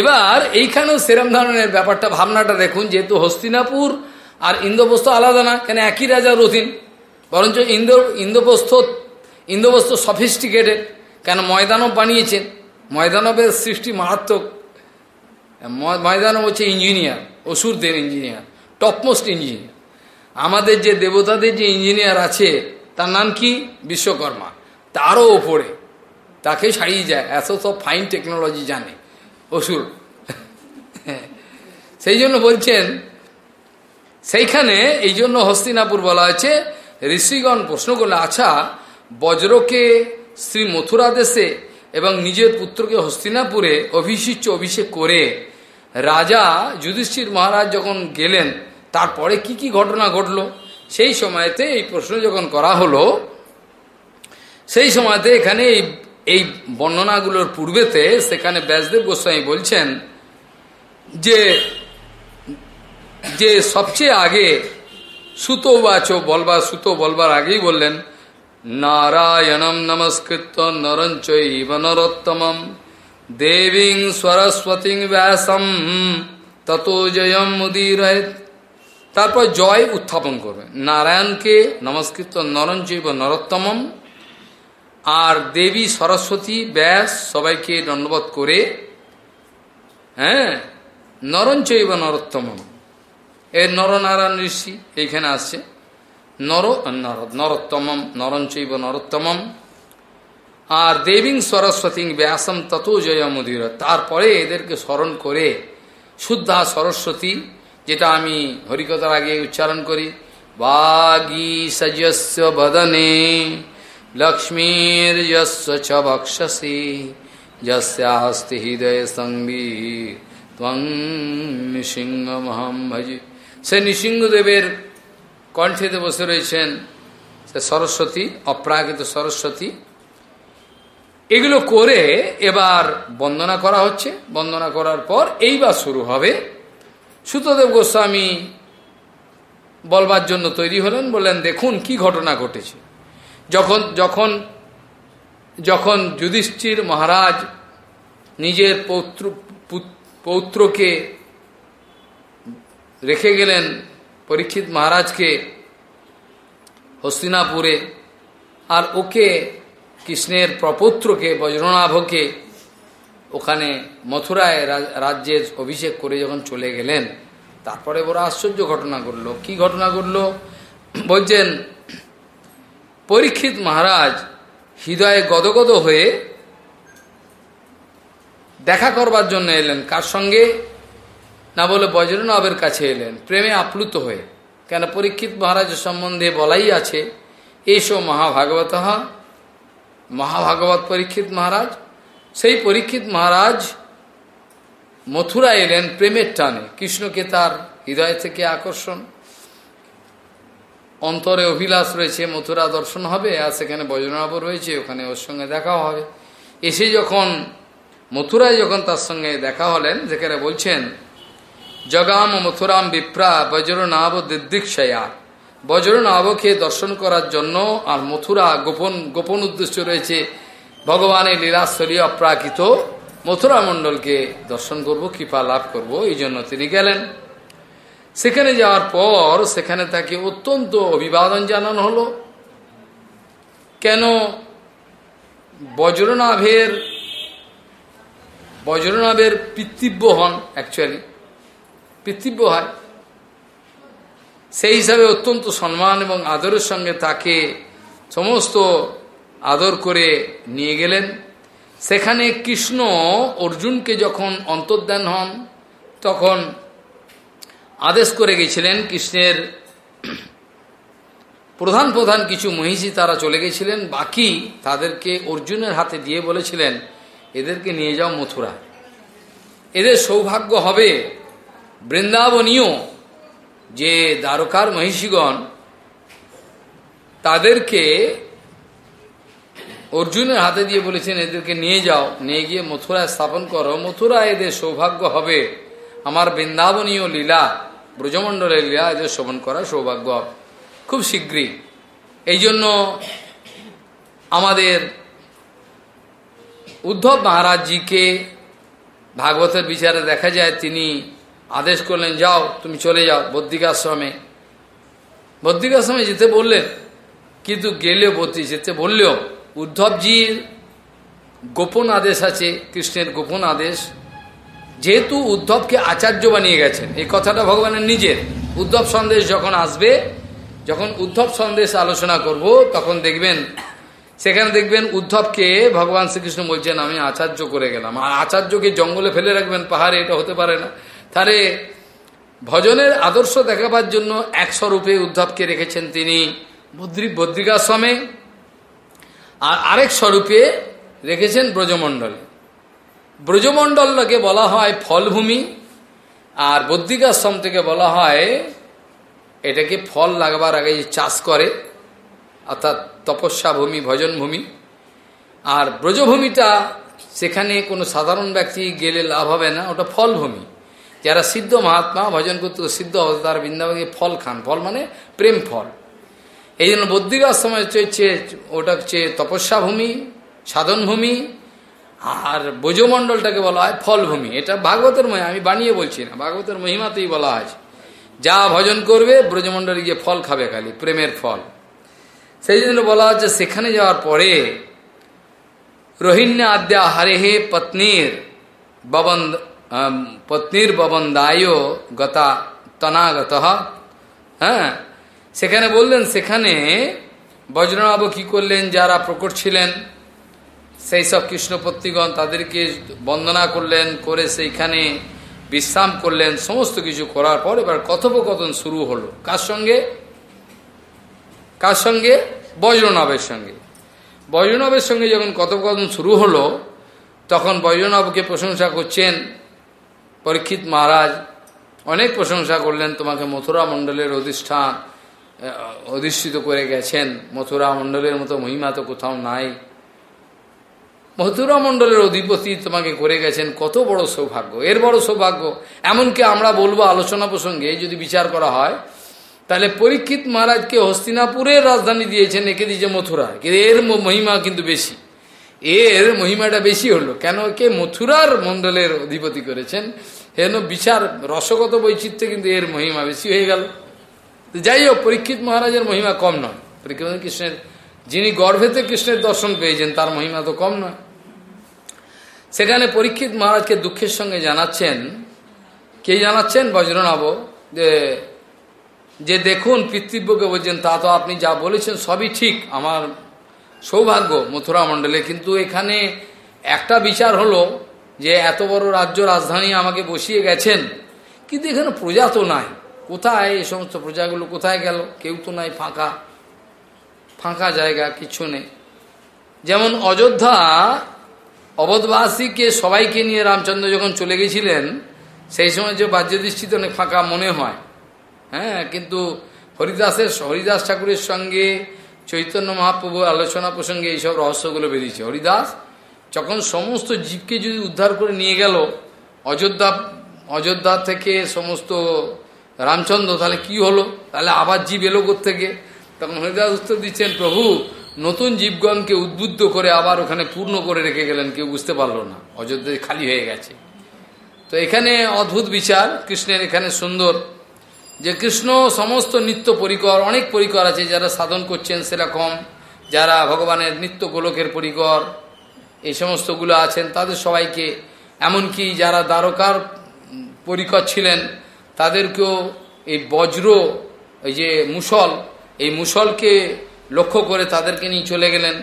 এবার এইখানেও সেরম ধরনের ব্যাপারটা, ভাবনাটা দেখুন, যেহেতু হস্তিনাপুর আর ইন্দ্রপ্রস্থ আলাদা না, কেন একই রাজার অধীন বরঞ্চ ইন্দ্র, ইন্দ্রপ্রস্থ ইন্দ্রপ্রস্থ সফিস্টিকেটেড কেন ময়দানব বানিয়েছেন? ময়দানবের সৃষ্টি মারাত্মক। ময়দানব হচ্ছে ইঞ্জিনিয়ার অসুরদের ইঞ্জিনিয়ার টপমোস্ট ইঞ্জিনিয়ার আমাদের যে দেবতাদের যে ইঞ্জিনিয়ার আছে, তার নাম কি? বিশ্বকর্মা। তারও ওপরে। তাকে ছাড়িয়ে যায়। এত সব ফাইন টেকনোলজি জানে। অসুর। সেই জন্য বলছেন, সেইখানে এই জন্য হস্তিনাপুর বলা হয়েছে, ঋষিগণ প্রশ্ন করলে আচ্ছা বজ্রকে শ্রী মথুরা দেশে এবং নিজের পুত্রকে হস্তিনাপুরে অভিষিচ্য অভিষেক করে রাজা যুধিষ্ঠির মহারাজ যখন গেলেন, তারপরে কি কি ঘটনা ঘটলো? সেই সময়তে এই প্রশ্ন যখন করা হলো, সেই সময়তে এখানে এই এই বর্ণনাগুলোর পূর্বেতে সেখানে ব্যাসদেব গোস্বামী বলছেন যে যে সবচেয়ে আগে সুতো বাচ বলবার সুতো বলবার আগেই বললেন, নারায়ণম নমস্কৃত নরঞ্চৈব নরোত্তমম, দেবীং সরস্বতী ব্যাসম, তত জয়ম মুদির তারপর জয় উত্থাপন করবে নারায়ণকে নমস্কৃত নরঞ্চৈব নরোত্তমম আর দেবী সরস্বতী ব্যাস সবাইকে দণ্ডবোধ করে হ্যাঁ নরঞ্চৈব নরোত্তম এর নরনারায়ণ ঋষি এইখানে আসছে। নর নরোত্তমম, নরঞ্চৈব নরোত্তমম। আর দেবীং সরস্বতী ব্যাসম তত জয় মুদির। তারপরে এদেরকে স্মরণ করে শুদ্ধা সরস্বতী, যেটা আমি হরিকতার আগে উচ্চারণ করি, বাগী সজস্য বদনে লক্ষ্মীর চ বক্ষসি যস্যাস্তি হৃদয় সঙ্গী ত্বং নৃসিংহমহম ভজি সে নৃসিংহদেবের কণ্ঠেতে বসে রয়েছেন সে সরস্বতী অপ্রাকৃত সরস্বতী এগুলো করে এবার বন্দনা করা হচ্ছে। বন্দনা করার পর এইবার শুরু হবে। সুতদেব গোস্বামী বলবার জন্য তৈরি হলেন, বললেন, দেখুন কি ঘটনা ঘটেছে। যখন যখন যখন যুধিষ্ঠির মহারাজ নিজের পৌত্র পৌত্রকে রেখে গেলেন পরীক্ষিত মহারাজকে হস্তিনাপুরে, আর ওকে, কৃষ্ণের প্রপৌত্রকে, বজ্রনাভকে ওখানে মথুরায় রাজ্যের অভিষেক করে যখন চলে গেলেন, তারপরে বড় আশ্চর্য ঘটনা ঘটল। কি ঘটনা ঘটল? বলছেন পরীক্ষিত মহারাজ হৃদয়ে গদগদ হয়ে দেখা করবার জন্য এলেন। কার সঙ্গে? না বলে বজ্রনবের কাছে এলেন। প্রেমে আপ্লুত হয়ে। কেন পরীক্ষিত মহারাজের সম্বন্ধে বলাই আছে? এসো মহাভাগবত। মহাভাগবত পরীক্ষিত মহারাজ। সেই পরীক্ষিত মহারাজ মথুরা এলেন প্রেমের টানে। কৃষ্ণকে তার হৃদয় থেকে আকর্ষণ অন্তরে অভিলাষ রয়েছে, মথুরা দর্শন হবে, আর সেখানে বজ্রনাভ রয়েছে, ওখানে ওর সঙ্গে দেখা হবে। এসে যখন, মথুরায় যখন তার সঙ্গে দেখা হলেন, যেখানে বলছেন, জগাম মথুরাম বিপ্রা বজ্রনাভ দিদিক্ষয়া। বজ্রনাভকে দর্শন করার জন্য আর মথুরা গোপন গোপন উদ্দেশ্য রয়েছে, ভগবানের লীলাস্থলী অপ্রাকৃত মথুরা মণ্ডলকে দর্শন করব, কৃপা লাভ করব, এই জন্য তিনি গেলেন। সেখানে যাওয়ার পর সেখানে তাকে অত্যন্ত অভিবাদন জানানো হলো। কেন? বজ্রনাভের বজ্রনাভের পিতৃব্য হন অ্যাকচুয়ালি পিতৃব্য হয়। সেই হিসাবে অত্যন্ত সম্মান এবং আদরের সঙ্গে তাকে সমস্ত আদর করে নিয়ে গেলেন। সেখানে কৃষ্ণ অর্জুনকে যখন অন্তর্ধান হন, তখন আদেশ করে গেছিলেন কৃষ্ণের প্রধান প্রধান কিছু মহিষী তারা চলে গেছিলেন, বাকি তাদেরকে অর্জুনের হাতে দিয়ে বলেছিলেন, এদেরকে নিয়ে যাও মথুরা। এদের সৌভাগ্য হবে বৃন্দাবনীয় যে দ্বারকার মহিষীগণ তাদেরকে অর্জুনের হাতে দিয়ে বলেছেন, এদেরকে নিয়ে যাও, নিয়ে গিয়ে মথুরায় স্থাপন করো। মথুরা এদের সৌভাগ্য হবে। আমার বৃন্দাবনীয় লীলা, ব্রজমণ্ডলের লীলা এদের শ্রবণ করা সৌভাগ্য। খুব শীঘ্রই। এই জন্য আমাদের উদ্ধব মহারাজজিকে ভাগবতের বিচারে দেখা যায়, তিনি আদেশ করলেন, যাও, তুমি চলে যাও বদ্রিকাশ্রমে। বদ্রিকাশ্রমে যেতে বললেন, কিন্তু গেলেও বদ্রি, যেতে বললেও উদ্ধবজির গোপন আদেশ আছে, কৃষ্ণের গোপন আদেশ। যেহেতু উদ্ধবকে আচার্য বানিয়ে গেছেন, এই কথাটা ভগবানের নিজের। উদ্ধব সন্দেশ যখন আসবে, যখন উদ্ধব সন্দেশ আলোচনা করব, তখন দেখবেন, সেখানে দেখবেন উদ্ধবকে ভগবান শ্রীকৃষ্ণ বলছেন, আমি আচার্য করে গেলাম। আর আচার্যকে জঙ্গলে ফেলে রাখবেন, পাহাড়ে, এটা হতে পারে না। তাহলে ভজনের আদর্শ দেখাবার জন্য এক স্বরূপে উদ্ধবকে রেখেছেন তিনি বদ্রি বদ্রিকাশ্রমে। আর আরেক স্বরূপে রেখেছেন ব্রজমণ্ডলে। ব্রজমণ্ডলকে বলা হয় ফলভূমি, আর বদ্রিকাশ্রম থেকে বলা হয় এটাকে ফল লাগবার আগে চাষ করে, অর্থাৎ তপস্যা ভূমি, ভজন ভূমি। আর ব্রজভূমিটা সেখানে কোনো সাধারণ ব্যক্তি গেলে লাভ হবে না, ওটা ফলভূমি। যারা সিদ্ধ মহাত্মা, ভজন করতে, সিদ্ধ হবে তারা বৃন্দাবনে ফল খান। ফল মানে প্রেম ফল। এই জন্য বদ্রিকাশ্রমে হচ্ছে ওটা হচ্ছে তপস্যা ভূমি, সাধন ভূমি আর ব্রজমণ্ডলটাকে বলা হয় ফলভূমি। এটা ভাগবতের মহিমা, আমি বানিয়ে বলছি না, ভাগবতের মহিমাতেই বলা হয়েছে যা ভজন করবে, ব্রজমণ্ডলে গিয়ে ফল খাবে খালি, প্রেমের ফল। সেই জন্য বলা হচ্ছে, সেখানে যাওয়ার পরে রোহিণ্য আদ্যা হারে হে পত্নীর ববন পত্নীর ববন্দায় গতা তনাগত। হ্যাঁ সেখানে বললেন, সেখানে বজ্রনাভ কি করলেন, যারা প্রকট ছিলেন সেই সব কৃষ্ণপত্নীগণ তাদেরকে বন্দনা করলেন, করে সেইখানে বিশ্রাম করলেন, সমস্ত কিছু করার পর এবার কথোপকথন শুরু হলো। কার সঙ্গে? কার সঙ্গে? বজ্রনবের সঙ্গে। বজ্রনবের সঙ্গে যখন কথোপকথন শুরু হলো, তখন বজ্রনবকে প্রশংসা করছেন পরীক্ষিত মহারাজ। অনেক প্রশংসা করলেন, তোমাকে মথুরা মণ্ডলের অধিষ্ঠান অধিষ্ঠিত করে গেছেন। মথুরা মণ্ডলের মতো মহিমা তো কোথাও নাই। মথুরা মণ্ডলের অধিপতি তোমাকে করে গেছেন, কত বড় সৌভাগ্য। এর বড় সৌভাগ্য, এমনকি আমরা বলব আলোচনা প্রসঙ্গে, যদি বিচার করা হয়, তাহলে পরীক্ষিত মহারাজকে হস্তিনাপুরের রাজধানী দিয়েছেন, একে দিয়েছে মথুরা কিন্তু এর মহিমা কিন্তু বেশি। এর মহিমাটা বেশি হলো। কেন কে মথুরার মণ্ডলের অধিপতি করেছেন? হেন বিচার, রসগত বৈচিত্র্যে কিন্তু এর মহিমা বেশি হয়ে গেল। যাই হোক, পরীক্ষিত মহারাজের মহিমা কম নয়। পরীক্ষিত কৃষ্ণের, যিনি গর্ভেতে কৃষ্ণের দর্শন পেয়েছেন, তার মহিমা তো কম নয়। সেখানে পরীক্ষিত মহারাজকে দুঃখের সঙ্গে জানাচ্ছেন। কে জানাচ্ছেন? বজ্রনব যে যে দেখুন, পিতৃব্যকে বলছেন, তা তো আপনি যা বলেছেন সবই ঠিক। আমার সৌভাগ্য মথুরা মণ্ডলে। কিন্তু এখানে একটা বিচার হলো যে, এত বড় রাজ্য রাজধানী আমাকে বসিয়ে গেছেন। কিন্তু এখানে প্রজা তো নাই। কোথায় এই সমস্ত প্রজাগুলো? কোথায় গেল? কেউ তো নাই ফাঁকা। ফাঁকা জায়গা, কিছু নেই। যেমন অযোধ্যা অবধবাসীকে সবাইকে নিয়ে রামচন্দ্র যখন চলে গেছিলেন, সেই সময় যে বাহ্যদৃষ্টিতে অনেক ফাঁকা মনে হয়। হ্যাঁ কিন্তু হরিদাসের হরিদাস ঠাকুরের সঙ্গে চৈতন্য মহাপ্রভু আলোচনা প্রসঙ্গে এইসব রহস্যগুলো বেরিয়েছে। হরিদাস যখন সমস্ত জীবকে যদি উদ্ধার করে নিয়ে গেল, অযোধ্যা অযোধ্যা থেকে সমস্ত রামচন্দ্র, তাহলে কি হলো? তাহলে আবার জীব এলো থেকে তখন হরিদাস উত্তর দিচ্ছেন, প্রভু নতুন জীবগণকে উদ্বুদ্ধ করে আবার ওখানে পূর্ণ করে রেখে গেলেন, কেউ বুঝতে পারল না। অযোধ্যায় খালি হয়ে গেছে। তো এখানে অদ্ভুত বিচার। কৃষ্ণের এখানে সুন্দর। যে কৃষ্ণ সমস্ত নিত্য পরিকর, অনেক পরিকর আছে যারা সাধন করছেন সেরকম, যারা ভগবানের নিত্য গোলকের পরিকর, এই সমস্তগুলো আছেন, তাদের সবাইকে, এমনকি যারা দ্বারকার পরিকর ছিলেন, তাদেরকেও এই বজ্র, এই যে মুসল এই মুসলকে লক্ষ্য করে তাদেরকে নিয়ে চলে গেলেন।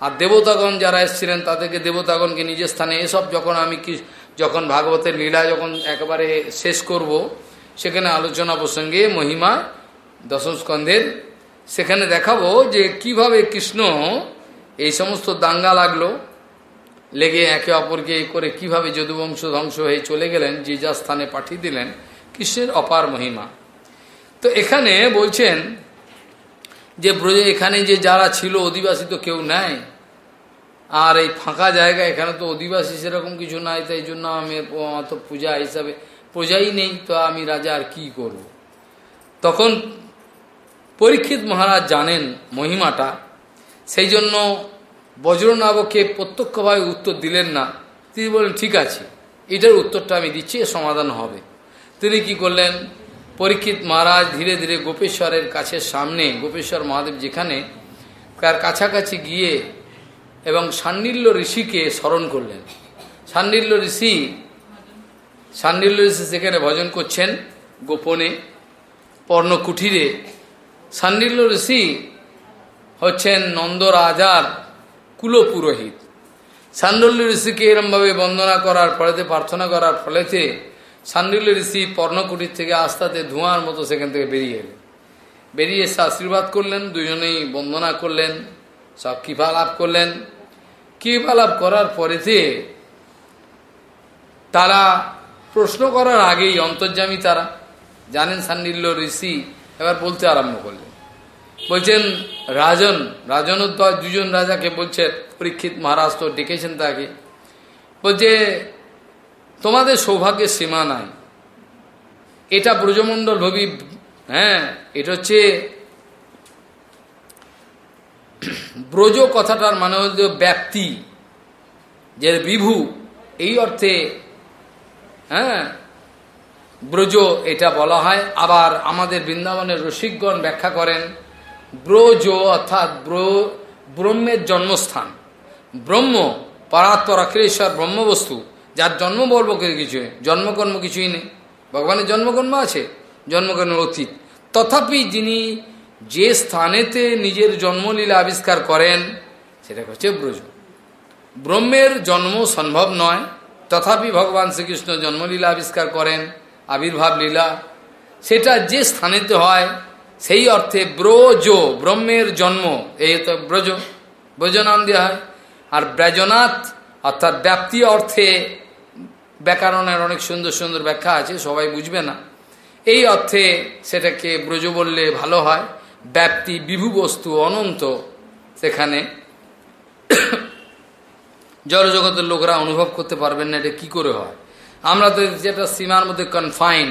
আর দেবতাগণ যারা এসেছিলেন, তাদেরকে দেবতাগণকে নিজের স্থানে এসব যখন আমি কি, যখন ভাগবতের লীলা যখন একেবারে শেষ করব, সেখানে আলোচনা প্রসঙ্গে মহিমা দশম স্কন্ধের সেখানে দেখাবো যে কীভাবে কৃষ্ণ এই সমস্ত দাঙ্গা লাগল, লেগে একে অপরকে করে কীভাবে যদুবংশ ধ্বংস হয়ে চলে গেলেন, যে যা স্থানে পাঠিয়ে দিলেন, কৃষ্ণের অপার মহিমা। তো এখানে বলছেন যে ব্রজে এখানে যে যারা ছিল অধিবাসী তো কেউ নেয় আর এই ফাঁকা জায়গা, এখানে তো অধিবাসী সেরকম কিছু নাই, তাই জন্য আমি তো পূজা হিসাবে প্রজাই নেই, তো আমি রাজা আর কি করব। তখন পরীক্ষিত মহারাজ জানেন মহিমাটা, সেই জন্য বজ্রনাবকে প্রত্যক্ষভাবে উত্তর দিলেন না। তিনি বলেন ঠিক আছে, এটার উত্তরটা আমি দিচ্ছি সমাধান হবে। তিনি কি করলেন? পরীক্ষিত মহারাজ ধীরে ধীরে গোপেশ্বরের কাছে সামনে, গোপেশ্বর মহাদেব যেখানে, তার কাছাকাছি গিয়ে এবং সান্ডিল্য ঋষিকে স্মরণ করলেন। সান্ডিল্য ঋষি সান্ডিল্য ঋষি সেখানে ভজন করছেন, গোপনে, পর্ণকুঠিরে। সান্ডিল্য ঋষি হচ্ছেন নন্দ রাজার কুলপুরোহিত। সান্ডল্য ঋষিকে এরমভাবে বন্দনা করার ফলেতে, প্রার্থনা করার ফলেতে সান্ডিল্য ঋষি পর্ণকুটির থেকে আস্তাতে ধোঁয়ার মতো সেখান থেকে বেরিয়ে এলেন। বেরিয়ে এসে আশীর্বাদ করলেন, দুজনেই বন্দনা করলেন, সব কৃপা লাভ করলেন। কৃপা লাভ করার পরেতে তারা প্রশ্ন করার আগেই অন্তর্জামী তারা, জানেন সান্ডিল্য ঋষি এবার বলতে আরম্ভ করলেন। বলছেন, রাজন রাজনোদ্দয় দুজন রাজাকে বলছে, পরীক্ষিত মহারাজ তো ডেকেছেন তাকে। বলছে তোমাদের সৌভাগ্যের সীমা নাই। এটা ব্রজমণ্ডল ভবি হ্যাঁ এটা হচ্ছে ব্রজ কথাটার মানে হচ্ছে ব্যক্তি, যে বিভু, এই অর্থে হ্যাঁ ব্রজ এটা বলা হয়। আবার আমাদের বৃন্দাবনের রসিকগণ ব্যাখ্যা করেন, ব্রজ অর্থাৎ ব্র, ব্রহ্মের জন্মস্থান। ব্রহ্ম, পরাত্পর, অখিলেশ্বর ব্রহ্মবস্তু যার জন্ম বলব কিছু জন্মকর্ম কিছুই নেই। ভগবানের জন্মকর্ম আছে জন্মকর্ম অতীত। তথাপি যিনি যে স্থানেতে নিজের জন্মলীলা আবিষ্কার করেন, সেটা হচ্ছে ব্রজ। ব্রহ্মের জন্ম সম্ভব নয়, তথাপি ভগবান শ্রীকৃষ্ণ জন্মলীলা আবিষ্কার করেন, আবির্ভাব লীলা। সেটা যে স্থানেতে হয়, সেই অর্থে ব্রজ, ব্রহ্মের জন্ম, এই তো ব্রজ ব্রজ নাম দেওয়া হয়। আর ব্রজনাথ অর্থাৎ ব্যাপ্তি অর্থে ব্যাকরণের অনেক সুন্দর সুন্দর ব্যাখ্যা আছে, সবাই বুঝবে না। এই অর্থে সেটাকে ব্রজ বললে ভালো হয়। ব্যাপ্তি বিভু বস্তু অনন্ত সেখানে। জড়জগতের লোকরা অনুভব করতে পারবেন না এটা কি করে হয়। আমরা তো যেটা সীমার মধ্যে কনফাইন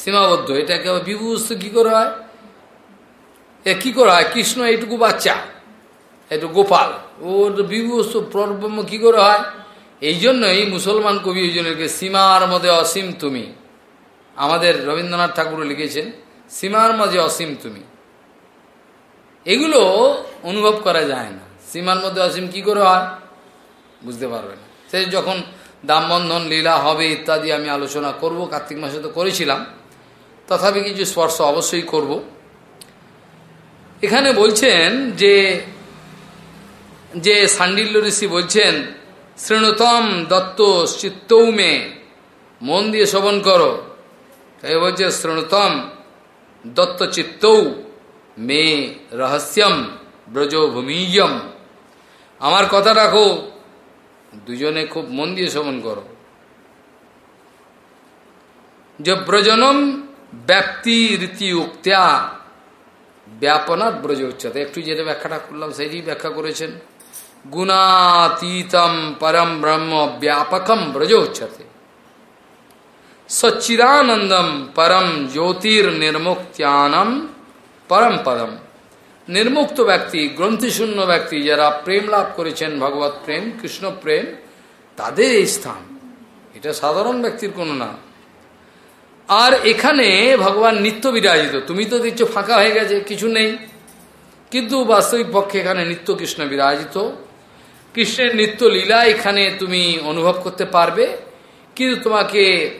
সীমাবদ্ধ, এটাকে বিভু বস্তু কি করে হয়? এ কি করে হয়? কৃষ্ণ এইটুকু বাচ্চা একটু গোপাল, ওর বিভু বস্তু প্রব্রহ্ম কি করে হয়? এই জন্যই মুসলমান কবি এই জন্য সীমার মধ্যে অসীম তুমি। আমাদের রবীন্দ্রনাথ ঠাকুর লিখেছেন, সীমার মাঝে অসীম তুমি। এগুলো অনুভব করা যায় না। সীমার মধ্যে অসীম কি করে হয়? বুঝতে পারবে না। সে যখন দামবন্ধন, লীলা, হবে ইত্যাদি আমি আলোচনা করব, কার্তিক মাসে তো করেছিলাম, তথাপি কিছু স্পর্শ অবশ্যই করব। এখানে বলছেন যে যে সান্ডিল্য ঋষি বলছেন শ্রেণুতম দত্ত চিত্তৌ মে মন দিয়ে শ্রবণ করো। তাই বলছে, শ্রেণুতম দত্ত চিত্তৌ মে রহস্যম ব্রজ ভূমিয়ম। আমার কথা রাখো, দুজনে খুব মন দিয়ে শ্রবণ করো। যে ব্রজনম ব্যাপ্তি রীতি উক্ত্যা ব্যাপনাথ ব্রজ উচ্চতা। একটু যেটা ব্যাখ্যাটা করলাম সেটি ব্যাখ্যা করেছেন। গুণাতীতম পরম ব্রহ্ম ব্যাপকম ব্রজ উচ্চতে সচ্চিদানন্দম পরম জ্যোতির নির্মুক্তিয়ানম পরম পদম নির্মুক্ত ব্যক্তি গ্রন্থিশূন্য ব্যক্তি যারা প্রেম লাভ করেছেন ভগবত প্রেম কৃষ্ণ প্রেম তাদের এই স্থান এটা সাধারণ ব্যক্তির কোনো না আর এখানে ভগবান নিত্য বিরাজিত তুমি তো দেখছ ফাঁকা হয়ে গেছে কিছু নেই কিন্তু বাস্তবিক পক্ষে এখানে নিত্য কৃষ্ণ বিরাজিত কৃষ্ণের নিত্য লীলা এখানে তুমি অনুভব করতে পারবে। কিন্তু তোমাকে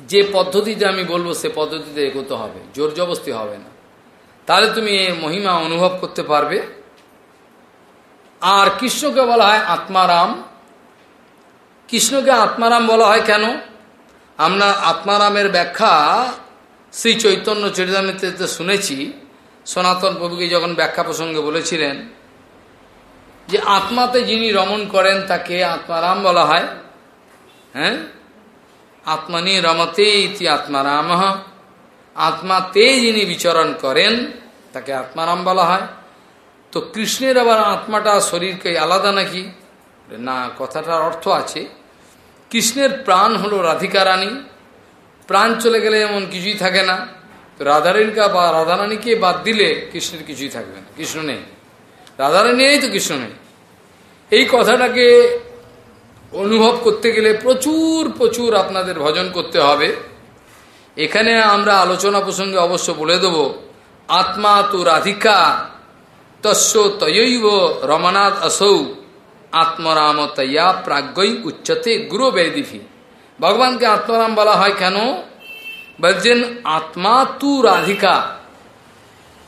যে পদ্ধতিতে আমি বলব, সে পদ্ধতিতে এগোতে হবে। জোর জবস্তি হবে না। তাহলে তুমি এর মহিমা অনুভব করতে পারবে। আর কৃষ্ণকে বলা হয় আত্মারাম। কৃষ্ণকে আত্মারাম বলা হয় কেন? আমরা আত্মারামের ব্যাখ্যা শ্রী চৈতন্য চরিতামিত্রে শুনেছি। সনাতন প্রভুকে যখন ব্যাখ্যা প্রসঙ্গে বলেছিলেন যে আত্মাতে যিনি রমণ করেন, তাকে আত্মারাম বলা হয়। হ্যাঁ? আত্মানি রমতে ইতি আত্মারাম। আত্মাতে যিনি বিচরণ করেন, তাকে আত্মারাম বলা হয়। তো কৃষ্ণের আবার আত্মাটা শরীরকে আলাদা নাকি? না, কথাটার অর্থ আছে, কৃষ্ণের প্রাণ হলো রাধিকা রানী প্রাণ চলে গেলে এমন কিছুই থাকে না। তো রাধারানীকে বা রাধারানীকে বাদ দিলে কৃষ্ণের কিছুই থাকবে না, কৃষ্ণ নেই। রাধারানী নেই তো কৃষ্ণ নেই। এই কথাটাকে অনুভব করতে গেলে প্রচুর প্রচুর আপনাদের ভজন করতে হবে। এখানে আমরা আলোচনা প্রসঙ্গে অবশ্য বলে দেব, আত্মা তু রাধিকা, তস্য তয়ৈব রমনাথ আসৌ, আত্মরাম তৈয়া প্রাজ্ঞই উচ্চতে গুরু বেদিফি ভগবানকে আত্মরাম বলা হয় কেন? বলছেন, আত্মা তু রাধিকা।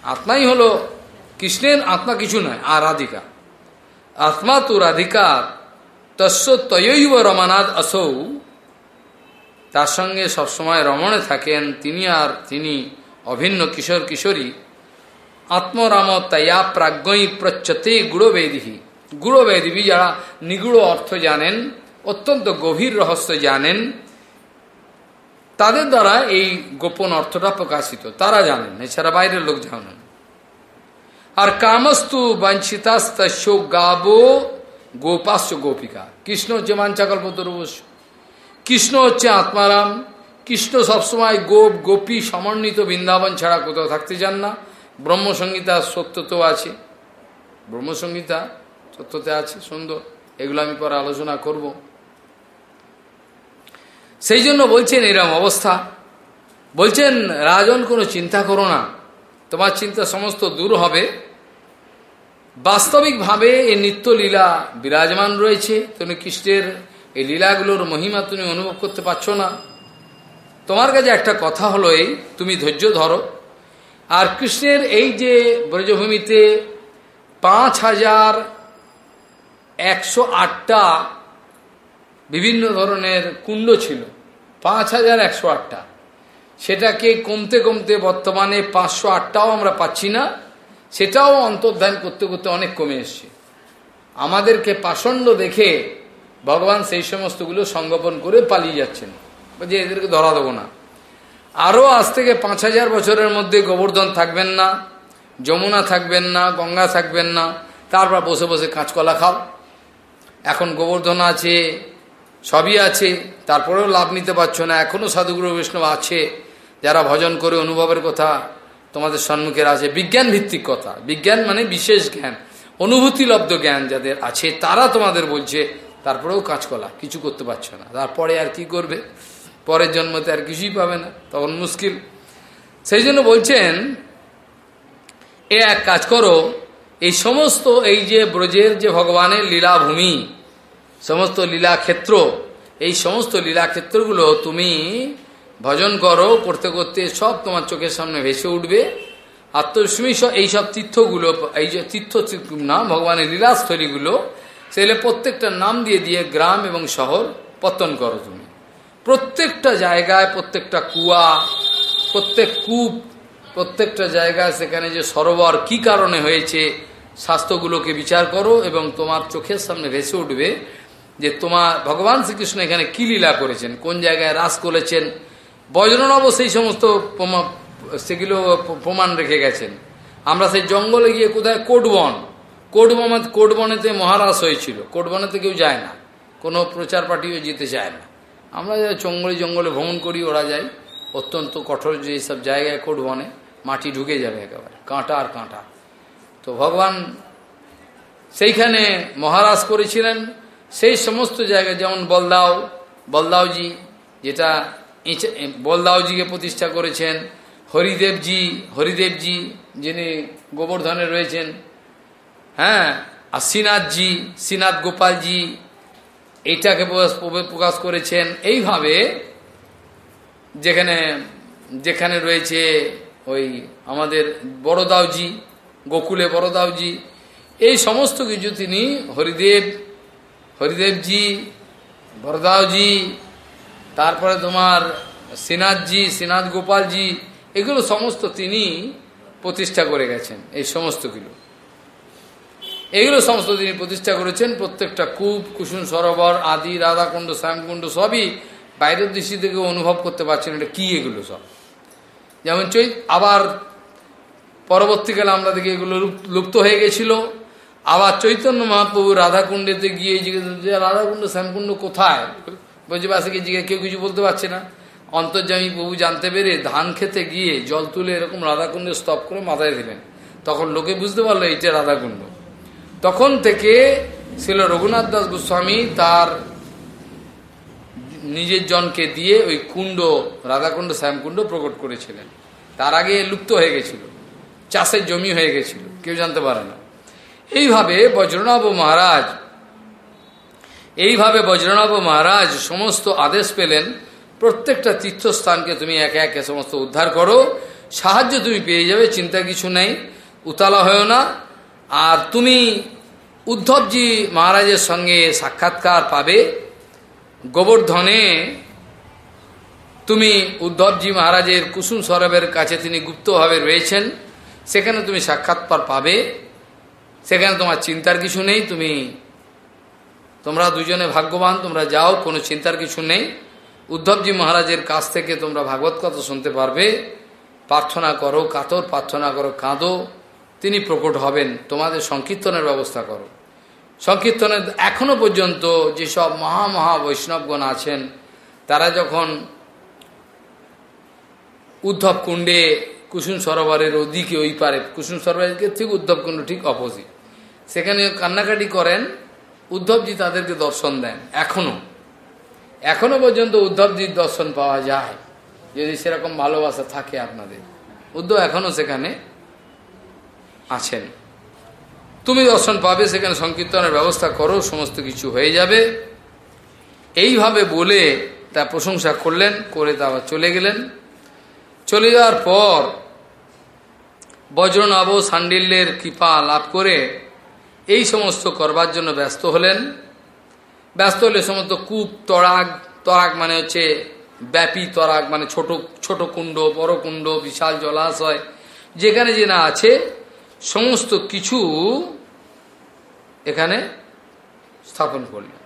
আত্মাই হলো কৃষ্ণের আত্মা কিছু নয়, আর রাধিকা। আত্মা তু রাধিকা, তস্য তয়ৈব রমনাথ আসৌ। তার সঙ্গে সবসময় রমণে থাকেন তিনি আর তিনি অভিন্ন কিশোর কিশোরী। আত্মরাম তয়া প্রাজ্ঞই প্রচ্ছতে গুড়বেদিহি। গুড়বেদিবি যারা নিগুড় অর্থ জানেন, অত্যন্ত গভীর রহস্য জানেন, তাদের দ্বারা এই গোপন অর্থটা প্রকাশিত। তারা জানেন, এছাড়া বাইরের লোক জানেন আর কামস্তু বাঞ্ছিতাস্ত গাবো গোপাস্য গোপিকা। কৃষ্ণ হচ্ছে মাঞ্চাকল্পতরুবশ কৃষ্ণ হচ্ছে আত্মারাম। কৃষ্ণ সবসময় গোপ, গোপী, সমন্বিত বৃন্দাবন ছাড়া কোথাও থাকতে চান না। ব্রহ্মসংগীতার সত্য তো আছে। ব্রহ্মসংগীতা সত্যতে আছে, সুন্দর। এগুলো আমি পরে আলোচনা করব। সেই জন্য বলছেন এরম অবস্থা। বলছেন, রাজন, কোনো চিন্তা করো না। তোমার চিন্তা সমস্ত দূর হবে। বাস্তবিকভাবে এই নিত্য লীলা বিরাজমান রয়েছে। তুমি কৃষ্ণের এই লীলাগুলোর মহিমা তুমি অনুভব করতে পারছ না। তোমার কাছে একটা কথা হলো এই, তুমি ধৈর্য ধরো। আর কৃষ্ণের এই যে ব্রজভূমিতে পাঁচ হাজার একশো আটটা বিভিন্ন ধরনের কুণ্ড ছিল, পাঁচ হাজার একশো আটটা। সেটাকে কমতে কমতে বর্তমানে পাঁচশো আটটাও আমরা পাচ্ছি না। সেটাও অন্তর্ধান করতে করতে অনেক কমে এসছে। আমাদেরকে পাষণ্ড দেখে ভগবান সেই সমস্তগুলো সংগোপন করে পালিয়ে যাচ্ছেন। যে এদেরকে ধরা দেবো না। আরও আজ থেকে পাঁচ হাজার বছরের মধ্যে গোবর্ধন থাকবেন না, যমুনা থাকবেন না, গঙ্গা থাকবেন না, তারপর বসে বসে কাঁচকলা খাও। এখন গোবর্ধন আছে, সবই আছে, তারপরেও লাভ নিতে পারছ না। এখনও সাধুগুরু বৈষ্ণব আছে, যারা ভজন করে অনুভবের কথা তোমাদের সম্মুখের আছে বিজ্ঞান ভিত্তিক কথা। বিজ্ঞান মানে বিশেষ জ্ঞান। অনুভূতিলব্ধ জ্ঞান যাদের আছে, তারা তোমাদের বলছে, তারপরেও কাঁচকলা, কিছু করতে পারছ না। তারপরে আর কি করবে? পরের জন্মতে আর কিছুই পাবে না। তখন মুশকিল। সেই জন্য বলছেন, এ এক কাজ করো, এই সমস্ত এই যে ব্রজের যে ভগবানের লীলাভূমি, সমস্ত লীলাক্ষেত্র, এই সমস্ত লীলাক্ষেত্রগুলো তুমি ভজন করো, করতে করতে সব তোমার চোখের সামনে ভেসে উঠবে। তুমি এইসব তীর্থগুলো, এই যে তীর্থ নাম ভগবানের লীলাস্থলীগুলো, সেগুলো প্রত্যেকটা নাম দিয়ে দিয়ে গ্রাম এবং শহর পত্তন করো তুমি। প্রত্যেকটা জায়গায় প্রত্যেকটা কুয়া, প্রত্যেক কূপ, প্রত্যেকটা জায়গায় সেখানে যে সরোবর কি কারণে হয়েছে, স্বাস্থ্যগুলোকে বিচার করো এবং তোমার চোখের সামনে ভেসে উঠবে যে তোমার ভগবান শ্রীকৃষ্ণ এখানে কি লীলা করেছেন, কোন জায়গায় রাস করেছেন বজ্রনব সেই সমস্ত সেগুলো প্রমাণ রেখে গেছেন। আমরা সেই জঙ্গলে গিয়ে কোথায় কোটবন? কোটবন কোটবনেতে মহারাস হয়েছিল। কোটবনেতে কেউ যায় না। কোনো প্রচার পার্টিও যেতে চায় না। আমরা জঙ্গলে জঙ্গলে ভ্রমণ করি, ওরা যাই অত্যন্ত কঠোর যে সব জায়গায় কোটবনে, মাটি ঢুকে যাবে একেবারে। কাঁটা আর কাঁটা। তো ভগবান সেইখানে মহারাজ করেছিলেন। সেই সমস্ত জায়গায়, যেমন বলদাও বলদাওজি, যেটা বলদাওজিকে প্রতিষ্ঠা করেছেন, হরিদেবজি হরিদেবজি যিনি গোবর্ধনে রয়েছেন হ্যাঁ আর শ্রীনাথজি শ্রীনাথ গোপালজি এইটাকে প্রকাশ করেছেন এইভাবে, যেখানে যেখানে রয়েছে ওই আমাদের বড়দাওজি, গোকুলে বড়দাওজি, এই সমস্ত কিছু তিনি হরিদেব, হরিদেবজি বরদাওজি তারপরে তোমার শ্রীনাথজি শ্রীনাথ গোপালজি, এগুলো সমস্ত তিনি প্রতিষ্ঠা করে গেছেন, এই সমস্তগুলো। এগুলো সমস্ত তিনি প্রতিষ্ঠা করেছেন, প্রত্যেকটা কূপ, কুসুম সরোবর, আদি, রাধাকুণ্ড, শ্যামকুণ্ড, সবই বাইরের দৃষ্টি থেকে অনুভব করতে পারছেন এটা কি এগুলো সব। যেমন চৈ আবার পরবর্তীকালে আমরা দেখি এগুলো লুপ্ত হয়ে গেছিল। আবার চৈতন্য মহাপ্রভু রাধাকুণ্ডেতে গিয়ে জিজ্ঞেস রাধাকুণ্ড, শ্যামকুণ্ড কোথায়? ব্রজবাসীকে জিজ্ঞেস কেউ কিছু বলতে পারছে না। অন্তর্জামী প্রভু জানতে পেরে ধান খেতে গিয়ে জল তুলে এরকম রাধাকুণ্ডে স্তব করে মাথায় দিলেন। তখন লোকে বুঝতে পারল, এইটা রাধাকুণ্ড। তখন থেকে ছিল রঘুনাথ দাস গোস্বামী তার নিজের জনকে দিয়ে ওই কুণ্ড, রাধাকুণ্ড, শ্যামকুণ্ড প্রকট করেছিলেন। তার আগে লুপ্ত হয়ে গেছিল, চাষের জমি হয়ে গেছিল, কেউ জানতে পারে না। এইভাবে বজ্রনাভ মহারাজ এইভাবে বজ্রনাভ মহারাজ সমস্ত আদেশ পেলেন, প্রত্যেকটা তীর্থস্থানকে তুমি একে একে সমস্ত উদ্ধার করো, সাহায্য তুমি পেয়ে যাবে, চিন্তা কিছু নেই, উতালা হয়েও না। আর তুমি উদ্ধবজি মহারাজের সঙ্গে সাক্ষাৎকার পাবে। গোবর্ধনে তুমি উদ্ধবজি মহারাজের কুসুম সরবের কাছে তিনি গুপ্তভাবে রয়েছেন, সেখানে তুমি সাক্ষাৎকার পাবে। সেখানে তোমার চিন্তার কিছু নেই, তুমি তোমরা দুজনে ভাগ্যবান, তোমরা যাও, কোনো চিন্তার কিছু নেই। উদ্ধবজি মহারাজের কাছ থেকে তোমরা ভাগবত কথা শুনতে পারবে। প্রার্থনা করো, কাতর, প্রার্থনা করো, কাঁদো। তিনি প্রকট হবেন। তোমাদের সংকীর্তনের ব্যবস্থা করো। সংকীর্তনের এখনও পর্যন্ত যেসব মহা মহা বৈষ্ণবগণ আছেন, তারা যখন উদ্ধব কুণ্ডে কুসুম সরোবরের ওদিকে ওই পারে, কুসুম সরোবরের ঠিক উদ্ধব কুণ্ড ঠিক অপোজিট সেখানে কান্নাকাটি করেন উদ্ধবজি তাদেরকে দর্শন দেন, এখনও। এখনও পর্যন্ত উদ্ধবজির দর্শন পাওয়া যায়, যদি সেরকম ভালোবাসা থাকে আপনাদের। উদ্ধব এখনও সেখানে আছেন। তুমি দর্শন পাবে, সেখানে সংকীর্তনের ব্যবস্থা করো, সমস্ত কিছু হয়ে যাবে। এইভাবে বলে তা প্রশংসা করলেন, করে তা আবার চলে গেলেন। চলে যাওয়ার পর বজ্রনব সান্ডিল্যের কৃপা লাভ করে এই সমস্ত করবার জন্য ব্যস্ত হলেন। ব্যস্ত হলে সমস্ত কূপ, তরাগ তরাগ মানে হচ্ছে ব্যাপী তরাগ মানে ছোট ছোট কুণ্ড, বড় কুণ্ড, বিশাল জলাশয়, যেখানে যে না আছে, সমস্ত কিছু এখানে স্থাপন করলেন।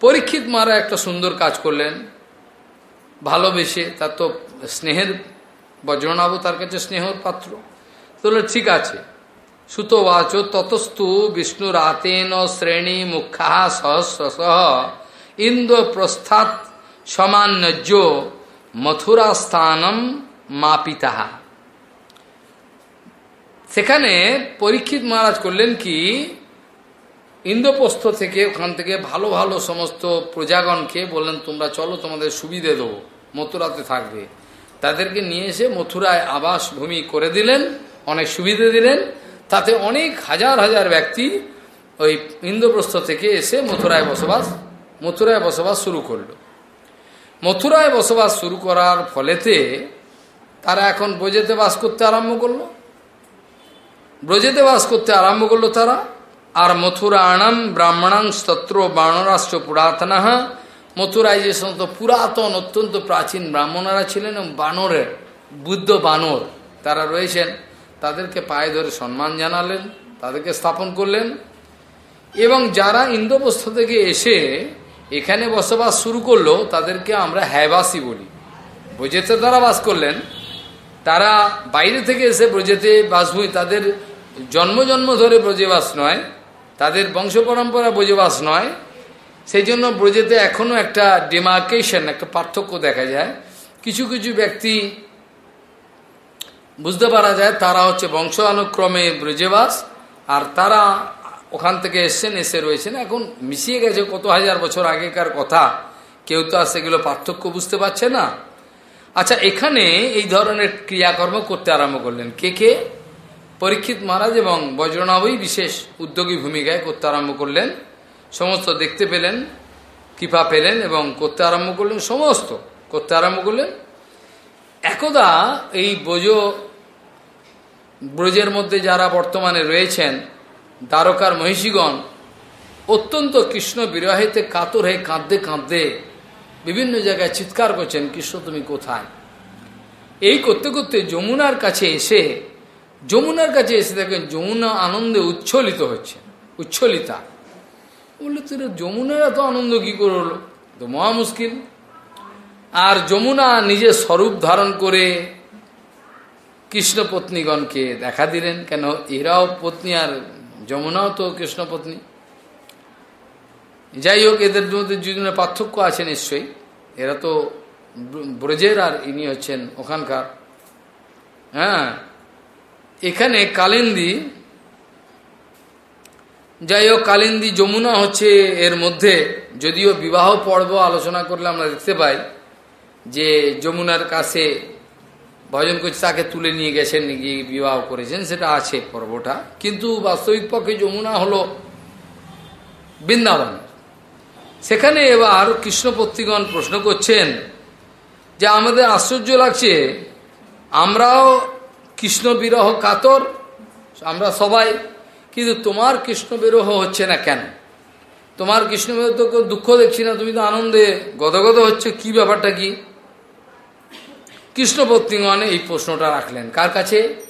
পরীক্ষিত মারা একটা সুন্দর কাজ করলেন। ভালোবেসে, তার তো স্নেহের বজ্রনাভ তার কাছে স্নেহর পাত্র। তাহলে ঠিক আছে। সুতবাচ ততস্তু বিষ্ণুর আতেন শ্রেণি মুখা সহস্রসহ ইন্দ্র প্রস্থাত সমান্যজ্য মথুরাস্থানম মাপিতাহা। সেখানে পরীক্ষিত মহারাজ করলেন কি, ইন্দ্রপ্রস্থ থেকে ওখান থেকে ভালো ভালো সমস্ত প্রজাগণকে বললেন, তোমরা চলো, তোমাদের সুবিধে দেবো, মথুরাতে থাকবে। তাদেরকে নিয়ে এসে মথুরায় আবাস ভূমি করে দিলেন, অনেক সুবিধে দিলেন। তাতে অনেক হাজার হাজার ব্যক্তি ওই ইন্দ্রপ্রস্থ থেকে এসে মথুরায় বসবাস মথুরায় বসবাস শুরু করল। মথুরায় বসবাস শুরু করার ফলেতে তারা এখন ব্রজেতে বাস করতে আরম্ভ করল। ব্রজেতে বাস করতে আরম্ভ করল তারা। আর মথুরাণম ব্রাহ্মণাং স্তত্র বাণরাষ্ট্র পুরাতন। মথুরায় যে সমস্ত পুরাতন, অত্যন্ত প্রাচীন ব্রাহ্মণরা ছিলেন বানরের, বুদ্ধ বানর তারা রয়েছেন। তাদেরকে পায়ে ধরে সম্মান জানালেন, তাদেরকে স্থাপন করলেন। এবং যারা ইন্দ্রপ্রস্থ থেকে এসে এখানে বসবাস শুরু করল, তাদেরকে আমরা হ্যাবাসী বলি। ব্রজেতে তারা বাস করলেন। তারা বাইরে থেকে এসে ব্রজেতে বাসভূমি তাদের জন্ম জন্ম ধরে ব্রজেবাস নয়, তাদের বংশ পরম্পরা ব্রজবাস নয়। সেই জন্য ব্রজেতে এখনও একটা ডিমার্কেশন একটা পার্থক্য দেখা যায়। কিছু কিছু ব্যক্তি বুঝতে পারা যায় তারা হচ্ছে বংশ অনুক্রমে ব্রজেবাস, আর তারা ওখান থেকে এসছেন এসে রয়েছেন। এখন মিশিয়ে গেছে কত হাজার বছর আগেকার কথা। কেউ তো আর সেগুলো পার্থক্য বুঝতে পারছে না। আচ্ছা এখানে এই ধরনের ক্রিয়াকর্ম করতে আরম্ভ করলেন। কে কে? পরীক্ষিত মহারাজ এবং বজ্রনাভই বিশেষ উদ্যোগী ভূমিকায় করতে আরম্ভ করলেন। সমস্ত দেখতে পেলেন, কৃপা পেলেন এবং করতে আরম্ভ করলেন, সমস্ত করতে আরম্ভ করলেন। একদা এই ব্রজ ব্রজের মধ্যে যারা বর্তমানে রয়েছেন, দ্বারকার মহিষীগণ, অত্যন্ত কৃষ্ণ বিবাহিতে কাতর হয়ে কাঁদতে কাঁদতে বিভিন্ন জায়গায় চিৎকার করছেন, কৃষ্ণ, তুমি কোথায়? এই করতে করতে যমুনার কাছে এসে, যমুনার কাছে এসে দেখেন যমুনা আনন্দে উচ্ছলিত হচ্ছে, উচ্ছলিতা। বলল, তোর যমুনার এত আনন্দ কি করে হলো? তো মহা মুশকিল। আর যমুনা নিজের স্বরূপ ধারণ করে কৃষ্ণ পত্নীগণকে দেখা দিলেন। কেন? এরাও পত্নী আর যমুনাও তো কৃষ্ণ পত্নী যাই হোক, এদের মধ্যে দুজনের পার্থক্য আছে নিশ্চয়ই। এরা তো ব্রজের আর ইনি হচ্ছেন ওখানকার। হ্যাঁ এখানে কালিন্দি, যাই হোক, কালিন্দি যমুনা হচ্ছে এর মধ্যে। যদিও বিবাহ পর্ব আলোচনা করলে আমরা দেখতে পাই যে যমুনার কাছে ভজন করছে, তাকে তুলে নিয়ে গেছেন, গিয়ে বিবাহ করেছেন, সেটা আছে পর্বটা। কিন্তু বাস্তবিক পক্ষে যমুনা হলো বৃন্দাবন। সেখানে এবার কৃষ্ণপত্রীগণ প্রশ্ন করছেন যে, আমাদের আশ্চর্য লাগছে, আমরাও কৃষ্ণ বিরহ কাতর, আমরা সবাই, কিন্তু তোমার কৃষ্ণ বিরহ হচ্ছে না কেন? তোমার কৃষ্ণ বিরহ তো দুঃখ দেখছি না, তুমি তো আনন্দে গদগদ হচ্ছে, কি ব্যাপারটা কি? কৃষ্ণপত্নীগণ এই প্রশ্নটা রাখলেন। কার কাছে?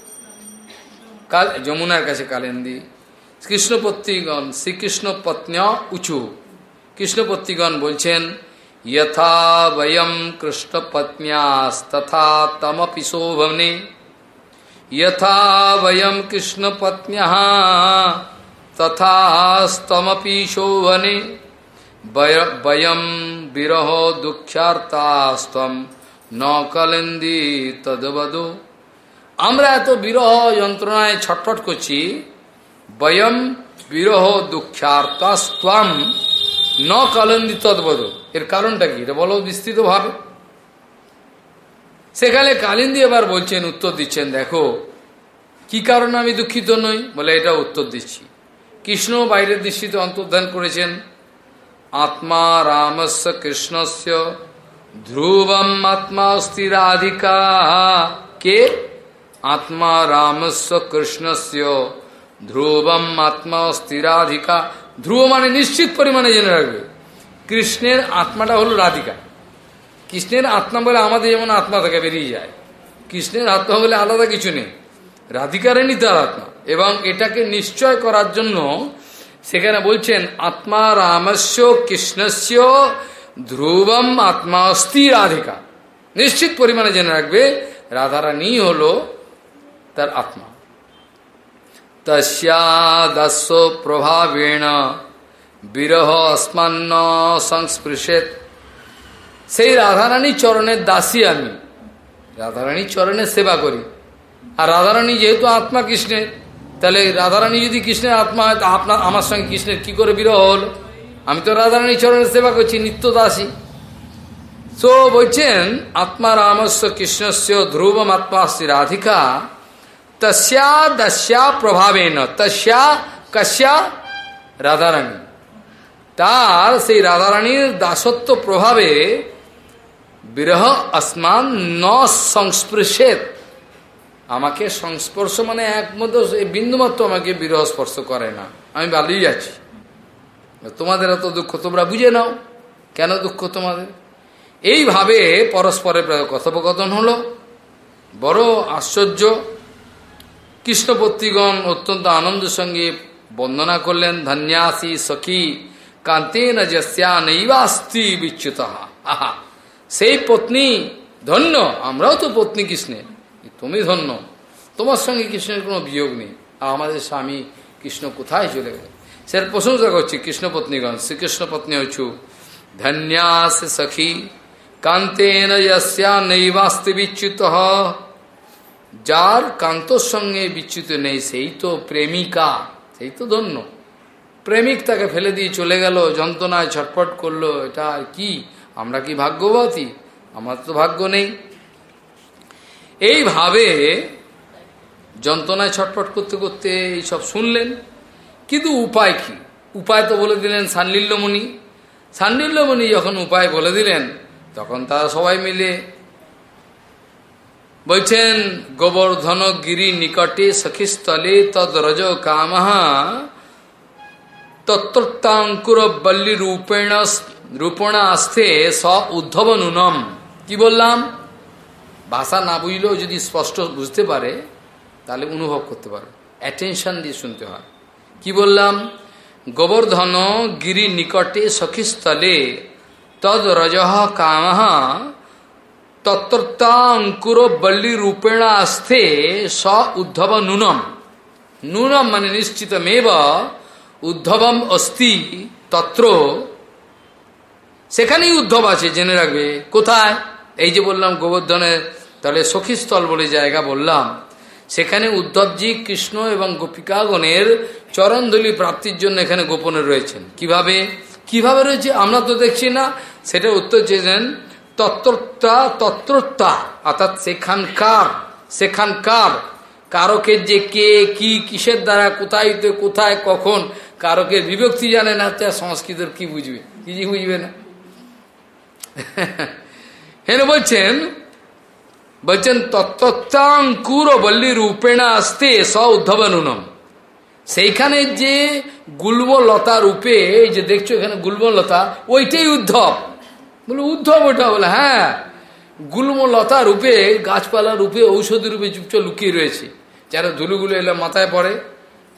কাল যমুনার কাছে, কালেন্দি। কৃষ্ণপত্নীগণ শ্রীকৃষ্ণ পত্ন উঁচু। কৃষ্ণপত্নীগণ বলছেন যথা বয়ম কৃষ্ণপত্ন্যাস্তথা তমপি শোভনে। যথা বয়ম কৃষ্ণপত্ন্য তথাস্তমপি শোভনে। বয়ম বিরহ দুঃখার্তাস্তম ন কলেন্দি তদবধু। আমরা এত বিরহ যন্ত্রণায় ছটফট করছি, বয়ম বিরহ দুঃখার্তাস্তম ন কলন্দি তদবধ। এর কারণটা কি? এটা বলো বিস্তৃতভাবে। সেখানে কালিন্দি এবার বলছেন, উত্তর দিচ্ছেন, দেখো, কি কারণে আমি দুঃখিত নই? বলে, এটা উত্তর দিচ্ছি। কৃষ্ণ বাইরের দৃষ্টিতে অন্তর্ধান করেছেন, আত্মা রামস্য কৃষ্ণস্য ধ্রুবম আত্মা স্থিরাধিকা কে? আত্মা রামস্য কৃষ্ণস্য। ধ্রুবম আত্মা স্থিরাধিকা ধ্রুব মানে নিশ্চিত পরিমাণে জেনে রাখবে। কৃষ্ণের আত্মাটা হলো রাধিকা। কৃষ্ণের আত্মা বলে আমাদের যেমন আত্মা থেকে বেরিয়ে যায়, কৃষ্ণের আত্মা বলে আলাদা কিছু নেই। রাধিকারেরই তার আত্মা এবং এটাকে নিশ্চয় করার জন্য সেখানে বলছেন, আত্মা রামস্য কৃষ্ণস্য ধ্রুবম আত্মা অস্থি রাধিকা। নিশ্চিত পরিমাণে জেনে রাখবে, রাধারানী হল তার আত্মা। তস্যাদস্য প্রভাবেণ বিরহ অস্মান্ন সংস্পৃশেত। সেই রাধারানী চরণের দাসী আমি। রাধারানী চরণের সেবা করি। আর রাধারানী যেহেতু আত্মা কৃষ্ণের, তাহলে রাধারানী যদি কৃষ্ণের আত্মা হয়, তা আপনার, আমার সঙ্গে কৃষ্ণের কি করে বিরহ হল? আমি তো রাধারানী চরণের সেবা করছি নিত্য দাসী তো বলছেন, আত্মা রামস্য কৃষ্ণস্য ধ্রুবম আত্মা রাধিকা, তস্যা দস্যা প্রভাবেন, তস্যা কস্যা রাধারানী তার সেই রাধারানীর দাসত্ব প্রভাবে বিরহ আসমান ন সংস্পৃশেত। আমাকে সংস্পর্শ মানে একমত বিন্দুমাত্র আমাকে বিরহ স্পর্শ করে না। আমি ভালোই আছি তোমাদের এত দুঃখ, তোমরা বুঝে নাও কেন দুঃখ তোমাদের। এইভাবে পরস্পরের কথোপকথন হলো। বড় আশ্চর্য কৃষ্ণপত্রীগণ অত্যন্ত আনন্দের সঙ্গে বন্দনা করলেন, ধন্যাসী সখী কান্তেন যস্যা নৈবাস্তি বিচ্যুত। আহা, সেই পত্নী ধন্য, আমরাও তো পত্নী কৃষ্ণের। তুমি ধন্য, তোমার সঙ্গে কৃষ্ণের কোনো বিয়োগ নেই। আমাদের স্বামী কৃষ্ণ কোথায় চলে গেল? সে প্রশংসা করছি কৃষ্ণ পত্নীগণ শ্রীকৃষ্ণ পত্নী হচ্ছু ধন্যাস সখী যস্যা নৈবাস্তি বিচ্যুত যার কান্তর সঙ্গে বিচ্যুত নেই সেই তো প্রেমিকা সেই তো ধন্য প্রেমিক তাকে ফেলে দিয়ে চলে গেল যন্ত্রণায় ছটফট করল এটা কি আমরা কি ভাগ্যবতী আমার তো ভাগ্য নেই এইভাবে যন্ত্রণায় ছটফট করতে করতে এইসব শুনলেন কিন্তু উপায় কি? উপায় তো বলে দিলেন সান্ডিল্যমণি সান্ডিল্যমণি যখন উপায় বলে দিলেন, তখন তারা সবাই মিলে বলছেন গোবর্ধন গিরি নিকটে সখীস্থলে তদ রজ কামহা তত্ত্বাঙ্কুর বল্লী রূপেণ রূপণ আস্থে স উদ্ধব নুনম কি বললাম? ভাষা না বুঝলেও যদি স্পষ্ট বুঝতে পারে, তাহলে অনুভব করতে পারে। অ্যাটেনশন দিয়ে শুনতে হয়। কি বললাম? গোবর্ধন গিরি নিকটে সখীস্থলে তদ রজ কামহ তত্ত্বাঙ্কুর বল্লী রূপেণ আস্থে স উদ্ধব নুনম। নুনম মানে নিশ্চিতমেব উদ্ধবম অস্তি তত্র। সেখানেই উদ্ধব আছে, জেনে রাখবে। কোথায়? এই যে বললাম গোবর্ধনের, তাহলে সখীস্থল বলে জায়গা বললাম। সেখানে উদ্ধবজি, কৃষ্ণ এবং গোপিকাগণের চরণধলি প্রাপ্তির জন্য এখানে গোপনে রয়েছেন। কীভাবে? কীভাবে রয়েছে? আমরা তো দেখছি না। সেটা উত্তর চেয়েছেন তত্ত্বতা তত্ত্বতা অর্থাৎ সেখানকার সেখানকার। কারকের যে কে, কি, কিসের দ্বারা, কোথায় তো কোথায়, কখন কারকের বিভক্তি জানে না, তা সংস্কৃতের কি বুঝবে? কিছুই বুঝবে না? হেন বলছেন বলছেন তত্ত্বাঙ্কুর বল্লী রূপেণা আসতে স উদ্ধবনুনম সেইখানে যে গুল্মলতা রূপে এই যে দেখছ এখানে গুল্মলতা ওইটাই উদ্ধব বলে উদ্ধব ওটা বলে হ্যাঁ গুল্মলতা রূপে গাছপালা রূপে ঔষধি রূপে চুপচাপ লুকিয়ে রয়েছে যারা ধুলুগুলো এলে মাথায় পড়ে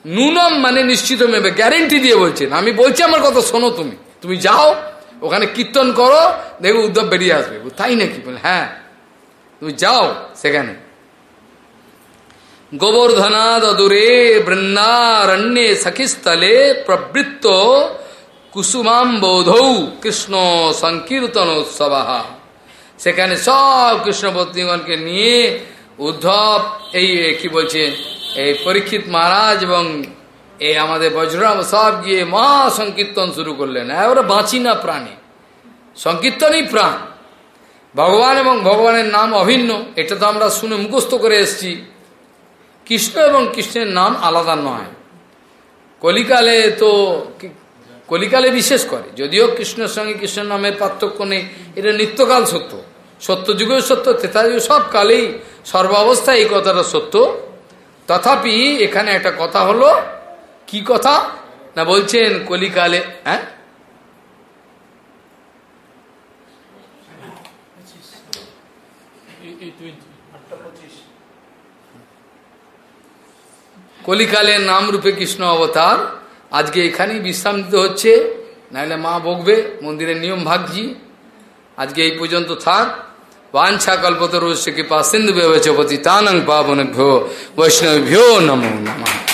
নুনম মানে নিশ্চিত মেবে গ্যারেন্টি দিয়ে বলছেন আমি বলছি আমার কথা শোনো তুমি তুমি যাও ওখানে কীর্তন করো দেখো উদ্ধব বেরিয়ে আসবে তাই নাকি বলে হ্যাঁ তুমি যাও সেখানে। গোবর্ধনাদুরে বৃন্দারণ্যে সখিস্থলে প্রবৃত্ত কুসুমাম্বোধৌ কৃষ্ণ সংকীর্তনোৎসব। সেখানে সব কৃষ্ণপত্নীগণকে নিয়ে উদ্ধব এই কি বলছে, এই পরীক্ষিত মহারাজ এবং এই আমাদের বজ্ররাম সব গিয়ে মহা সংকীর্তন শুরু করলেন। এবারে বাঁচি না প্রাণে। সংকীর্তনই প্রাণ। ভগবান এবং ভগবানের নাম অভিন্ন, এটা তো আমরা শুনে মুখস্থ করে এসছি। কৃষ্ণ এবং কৃষ্ণের নাম আলাদা নয়। কলিকালে তো কলিকালে বিশেষ করে, যদিও কৃষ্ণের সঙ্গে কৃষ্ণের নামের পার্থক্য নেই, এটা নিত্যকাল সত্য। সত্য যুগেও সত্য তেতাযুগ সব কালেই সর্বাবস্থায় এই কথাটা সত্য। তথাপি এখানে একটা কথা হলো, কি কথা? না বলছেন কলিকালে হ্যাঁ? কলিকালে নাম রূপে কৃষ্ণ অবতার। আজকে এখানেই বিশ্রাম দিতে হচ্ছে। নাহলে মা বকবে মন্দিরের নিয়ম ভাগজি। আজকে এই পর্যন্ত থাক। বাঞ্ছা কল্পত রোজ কৃপা, সিন্ধু বেবচপতি তানং পাবন ভো বৈষ্ণব বৈষ্ণবভ্যো নম নমঃ।